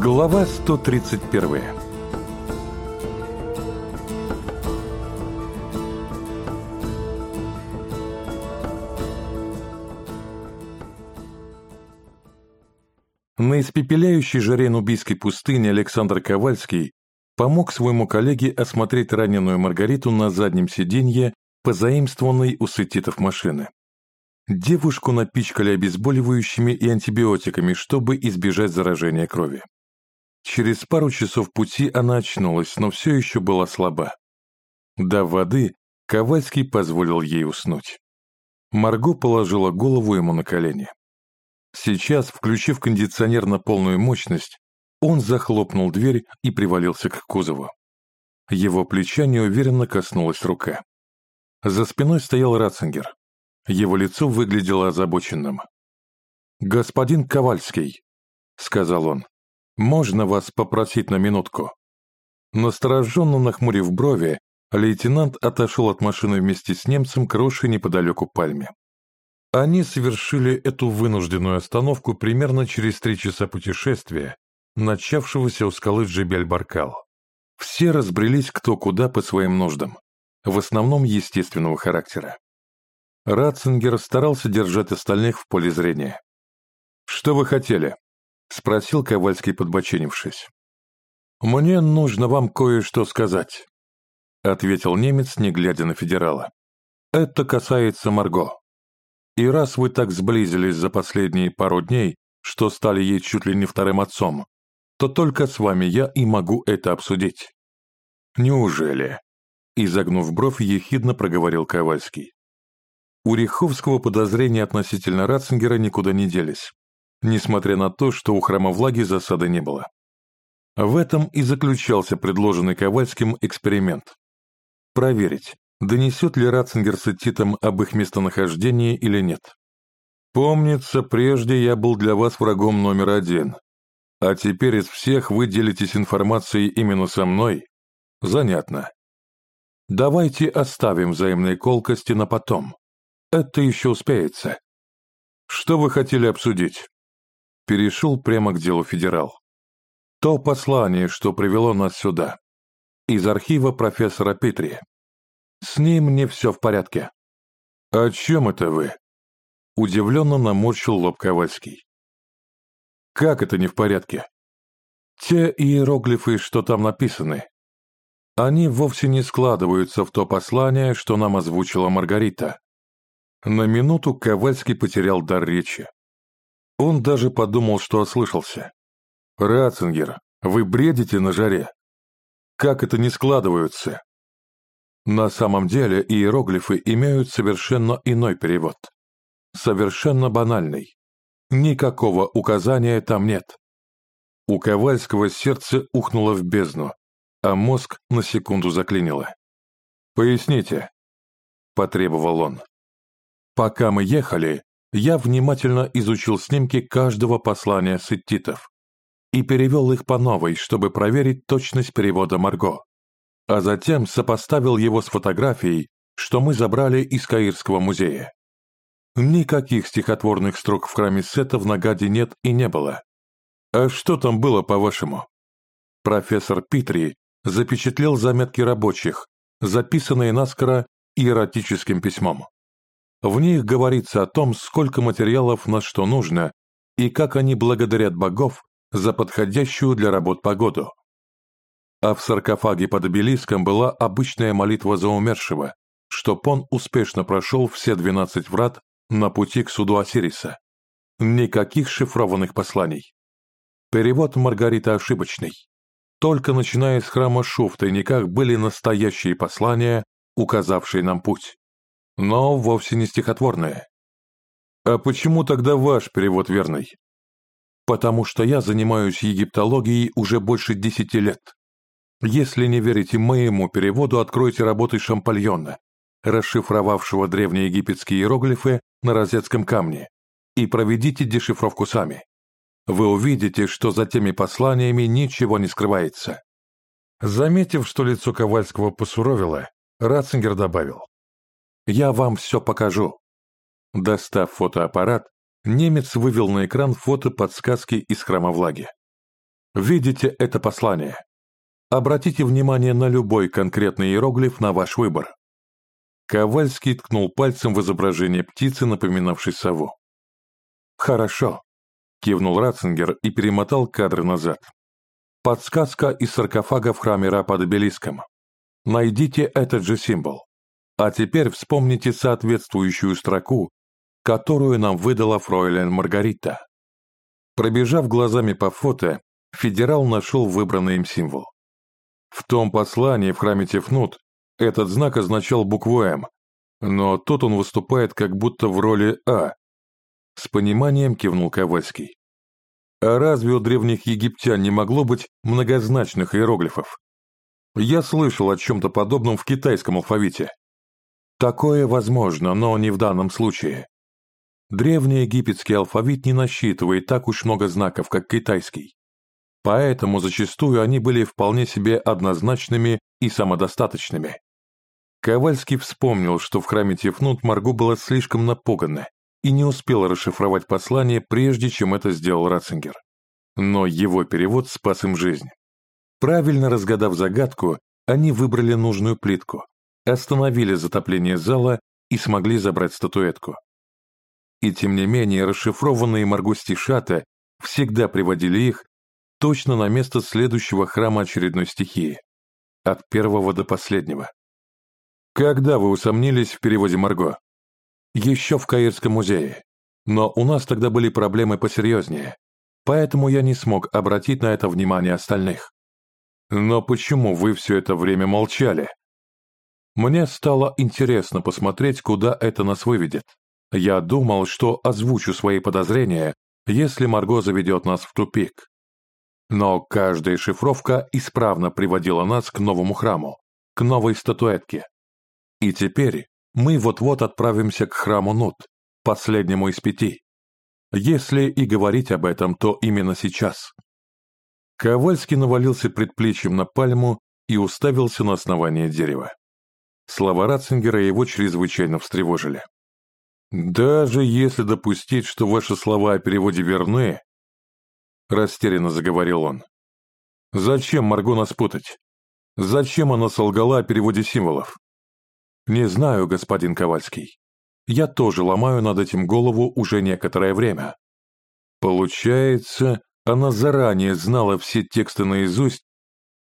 Глава 131 На испепеляющей жаре нубийской пустыни Александр Ковальский помог своему коллеге осмотреть раненую Маргариту на заднем сиденье позаимствованной у сетитов машины. Девушку напичкали обезболивающими и антибиотиками, чтобы избежать заражения крови. Через пару часов пути она очнулась, но все еще была слаба. До воды Ковальский позволил ей уснуть. Марго положила голову ему на колени. Сейчас, включив кондиционер на полную мощность, он захлопнул дверь и привалился к кузову. Его плеча неуверенно коснулась рука. За спиной стоял Ратцингер. Его лицо выглядело озабоченным. «Господин Ковальский», — сказал он, — «можно вас попросить на минутку?» Настороженно нахмурив брови, лейтенант отошел от машины вместе с немцем к росшей неподалеку пальме. Они совершили эту вынужденную остановку примерно через три часа путешествия, начавшегося у скалы Джебель-Баркал. Все разбрелись кто куда по своим нуждам, в основном естественного характера. Ратцингер старался держать остальных в поле зрения. «Что вы хотели?» — спросил Ковальский, подбоченившись. «Мне нужно вам кое-что сказать», — ответил немец, не глядя на федерала. «Это касается Марго. И раз вы так сблизились за последние пару дней, что стали ей чуть ли не вторым отцом, то только с вами я и могу это обсудить». «Неужели?» — изогнув бровь, ехидно проговорил Ковальский. У Риховского подозрения относительно Ратцингера никуда не делись, несмотря на то, что у храма влаги засады не было. В этом и заключался предложенный Ковальским эксперимент. Проверить, донесет ли Ратцингер с Титом об их местонахождении или нет. «Помнится, прежде я был для вас врагом номер один, а теперь из всех вы делитесь информацией именно со мной? Занятно. Давайте оставим взаимные колкости на потом. Это еще успеется. Что вы хотели обсудить? Перешел прямо к делу федерал. То послание, что привело нас сюда. Из архива профессора Петри. С ним не все в порядке. О чем это вы? Удивленно наморщил лоб Ковальский. Как это не в порядке? Те иероглифы, что там написаны, они вовсе не складываются в то послание, что нам озвучила Маргарита. На минуту Ковальский потерял дар речи. Он даже подумал, что ослышался. «Ратцингер, вы бредите на жаре? Как это не складываются?» На самом деле иероглифы имеют совершенно иной перевод. Совершенно банальный. Никакого указания там нет. У Ковальского сердце ухнуло в бездну, а мозг на секунду заклинило. «Поясните», — потребовал он. Пока мы ехали, я внимательно изучил снимки каждого послания сеттитов и перевел их по новой, чтобы проверить точность перевода Марго, а затем сопоставил его с фотографией, что мы забрали из Каирского музея. Никаких стихотворных строк в храме Сета в Нагаде нет и не было. А что там было, по-вашему? Профессор Питри запечатлел заметки рабочих, записанные наскоро иеротическим письмом. В них говорится о том, сколько материалов на что нужно и как они благодарят богов за подходящую для работ погоду. А в саркофаге под обелиском была обычная молитва за умершего, чтоб он успешно прошел все 12 врат на пути к суду Осириса. Никаких шифрованных посланий. Перевод Маргарита ошибочный. Только начиная с храма Шу в тайниках были настоящие послания, указавшие нам путь но вовсе не стихотворное. А почему тогда ваш перевод верный? Потому что я занимаюсь египтологией уже больше десяти лет. Если не верите моему переводу, откройте работы Шампальона, расшифровавшего древнеегипетские иероглифы на розетском камне, и проведите дешифровку сами. Вы увидите, что за теми посланиями ничего не скрывается. Заметив, что лицо Ковальского посуровило, Ратцингер добавил. Я вам все покажу». Достав фотоаппарат, немец вывел на экран фото подсказки из храма влаги. Видите это послание? Обратите внимание на любой конкретный иероглиф на ваш выбор. Ковальский ткнул пальцем в изображение птицы, напоминавшей сову. «Хорошо», — кивнул Ратцингер и перемотал кадры назад. «Подсказка из саркофага в храме Ра под обелиском. Найдите этот же символ. А теперь вспомните соответствующую строку, которую нам выдала фройлен Маргарита». Пробежав глазами по фото, федерал нашел выбранный им символ. В том послании в храме Тефнут этот знак означал букву «М», но тут он выступает как будто в роли «А». С пониманием кивнул Ковальский. А разве у древних египтян не могло быть многозначных иероглифов? Я слышал о чем-то подобном в китайском алфавите. Такое возможно, но не в данном случае. Древний египетский алфавит не насчитывает так уж много знаков, как китайский. Поэтому зачастую они были вполне себе однозначными и самодостаточными. Ковальский вспомнил, что в храме Тефнут Марго была слишком напугана и не успела расшифровать послание, прежде чем это сделал Ратцингер. Но его перевод спас им жизнь. Правильно разгадав загадку, они выбрали нужную плитку, остановили затопление зала и смогли забрать статуэтку. И тем не менее расшифрованные Марго стишата всегда приводили их точно на место следующего храма очередной стихии, от первого до последнего. Когда вы усомнились в переводе Марго? Еще в Каирском музее. Но у нас тогда были проблемы посерьезнее, поэтому я не смог обратить на это внимание остальных. Но почему вы все это время молчали? Мне стало интересно посмотреть, куда это нас выведет. Я думал, что озвучу свои подозрения, если Марго заведет нас в тупик. Но каждая шифровка исправно приводила нас к новому храму, к новой статуэтке, и теперь мы вот-вот отправимся к храму Нут, последнему из пяти. Если и говорить об этом, то именно сейчас. Ковальский навалился предплечьем на пальму и уставился на основание дерева. Слова Ратцингера его чрезвычайно встревожили. «Даже если допустить, что ваши слова о переводе верны...» Растерянно заговорил он. «Зачем Марго нас путать? Зачем она солгала о переводе символов? «Не знаю, господин Ковальский. Я тоже ломаю над этим голову уже некоторое время. Получается, она заранее знала все тексты наизусть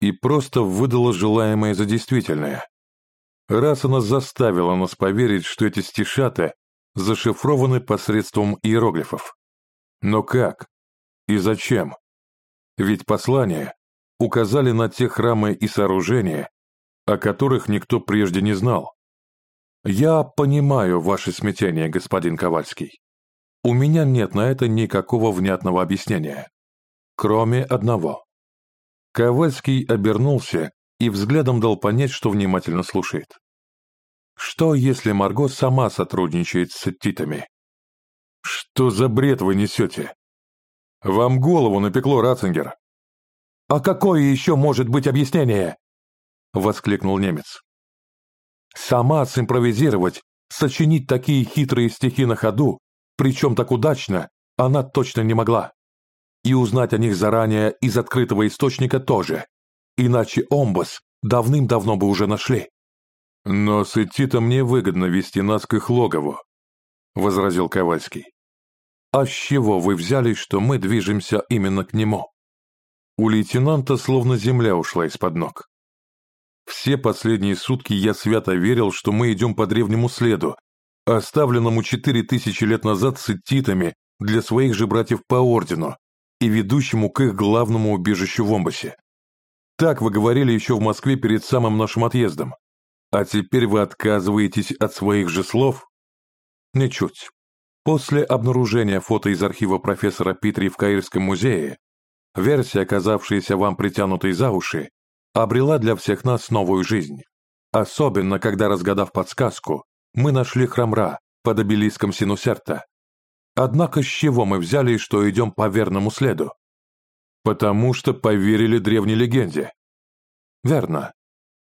и просто выдала желаемое за действительное. Раз она заставила нас поверить, что эти стишаты зашифрованы посредством иероглифов. Но как? И зачем? Ведь послания указали на те храмы и сооружения, о которых никто прежде не знал. «Я понимаю ваше смятение, господин Ковальский. У меня нет на это никакого внятного объяснения. Кроме одного». Ковальский обернулся и взглядом дал понять, что внимательно слушает. «Что, если Марго сама сотрудничает с титами?» «Что за бред вы несете? Вам голову напекло, Ратцингер!» «А какое еще может быть объяснение?» — воскликнул немец. Сама симпровизировать, сочинить такие хитрые стихи на ходу, причем так удачно, она точно не могла. И узнать о них заранее из открытого источника тоже. Иначе Омбас давным-давно бы уже нашли. «Но с Итита мне выгодно вести нас к их логову», — возразил Ковальский. «А с чего вы взяли, что мы движемся именно к нему?» У лейтенанта словно земля ушла из-под ног. Все последние сутки я свято верил, что мы идем по древнему следу, оставленному четыре тысячи лет назад сеттитами для своих же братьев по ордену и ведущему к их главному убежищу в Омбасе. Так вы говорили еще в Москве перед самым нашим отъездом. А теперь вы отказываетесь от своих же слов? Ничуть. После обнаружения фото из архива профессора Питри в Каирском музее, версия, оказавшаяся вам притянутой за уши, обрела для всех нас новую жизнь. Особенно, когда, разгадав подсказку, мы нашли храмра под обелиском Синусерта. Однако с чего мы взяли, что идем по верному следу? Потому что поверили древней легенде. Верно.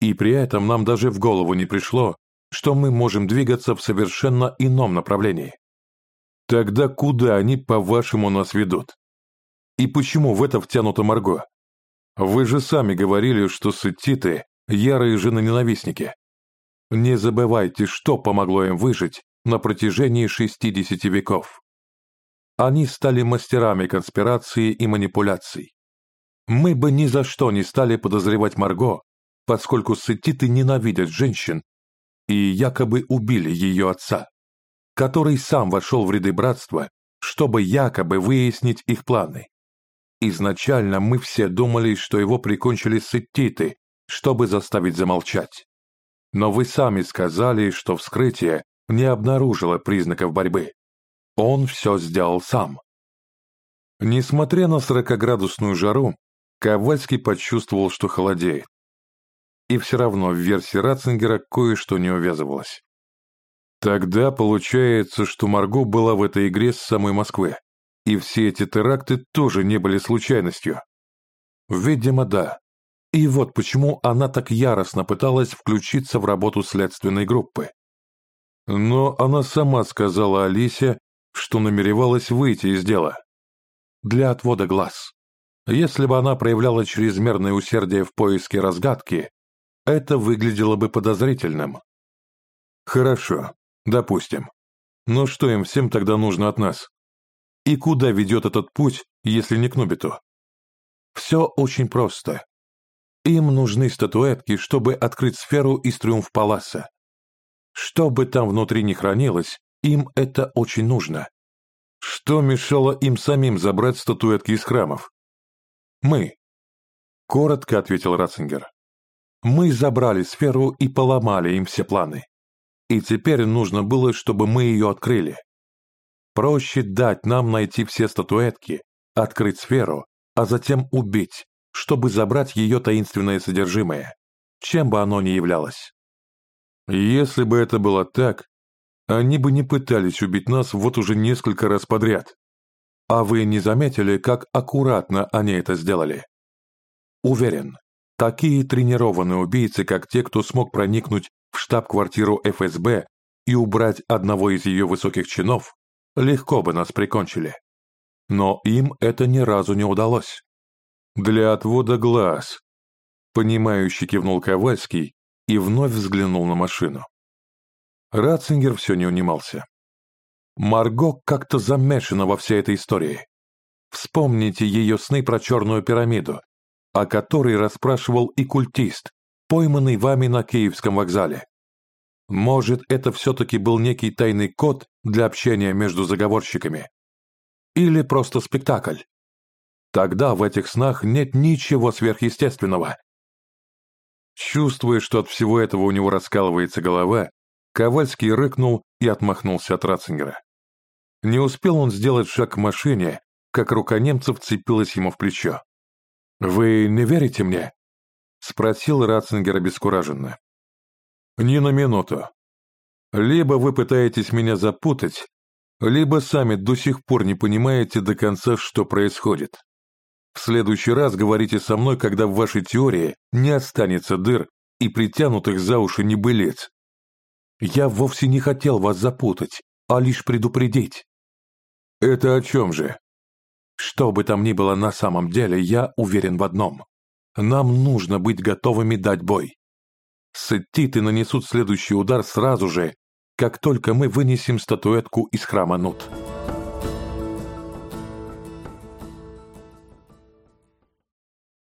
И при этом нам даже в голову не пришло, что мы можем двигаться в совершенно ином направлении. Тогда куда они, по-вашему, нас ведут? И почему в это втянута Марго? Вы же сами говорили, что сеттиты – ярые жены-ненавистники. Не забывайте, что помогло им выжить на протяжении 60 веков. Они стали мастерами конспирации и манипуляций. Мы бы ни за что не стали подозревать Марго, поскольку сеттиты ненавидят женщин и якобы убили ее отца, который сам вошел в ряды братства, чтобы якобы выяснить их планы. Изначально мы все думали, что его прикончили сеттиты, чтобы заставить замолчать. Но вы сами сказали, что вскрытие не обнаружило признаков борьбы. Он все сделал сам. Несмотря на сорокоградусную жару, Ковальский почувствовал, что холодеет. И все равно в версии Ратцингера кое-что не увязывалось. Тогда получается, что Марго была в этой игре с самой Москвы, и все эти теракты тоже не были случайностью. Видимо, да. И вот почему она так яростно пыталась включиться в работу следственной группы. Но она сама сказала Алисе, что намеревалась выйти из дела. Для отвода глаз. Если бы она проявляла чрезмерное усердие в поиске разгадки, это выглядело бы подозрительным. Хорошо, допустим. Но что им всем тогда нужно от нас? И куда ведет этот путь, если не к Нубиту? Все очень просто. Им нужны статуэтки, чтобы открыть сферу из Триумф-Паласа. Что бы там внутри ни хранилось, им это очень нужно. Что мешало им самим забрать статуэтки из храмов? «Мы», — коротко ответил Ратцингер. «Мы забрали сферу и поломали им все планы. И теперь нужно было, чтобы мы ее открыли. Проще дать нам найти все статуэтки, открыть сферу, а затем убить, чтобы забрать ее таинственное содержимое, чем бы оно ни являлось. Если бы это было так, они бы не пытались убить нас вот уже несколько раз подряд. А вы не заметили, как аккуратно они это сделали? Уверен, такие тренированные убийцы, как те, кто смог проникнуть в штаб-квартиру ФСБ и убрать одного из ее высоких чинов, легко бы нас прикончили. Но им это ни разу не удалось. Для отвода глаз. Понимающий кивнул Ковальский и вновь взглянул на машину. Ратцингер все не унимался. Марго как-то замешана во всей этой истории. Вспомните ее сны про черную пирамиду, о которой расспрашивал и культист, пойманный вами на Киевском вокзале. Может, это все-таки был некий тайный код для общения между заговорщиками? Или просто спектакль? Тогда в этих снах нет ничего сверхъестественного. Чувствуя, что от всего этого у него раскалывается голова, Ковальский рыкнул и отмахнулся от Ратцингера. Не успел он сделать шаг к машине, как рука немца вцепилась ему в плечо. «Вы не верите мне?» — спросил Ратцингер обескураженно. «Ни на минуту. Либо вы пытаетесь меня запутать, либо сами до сих пор не понимаете до конца, что происходит. В следующий раз говорите со мной, когда в вашей теории не останется дыр и притянутых за уши небылиц, я вовсе не хотел вас запутать, а лишь предупредить. Это о чем же? Что бы там ни было на самом деле, я уверен в одном. Нам нужно быть готовыми дать бой. Сеттиты нанесут следующий удар сразу же, как только мы вынесем статуэтку из храма Нут.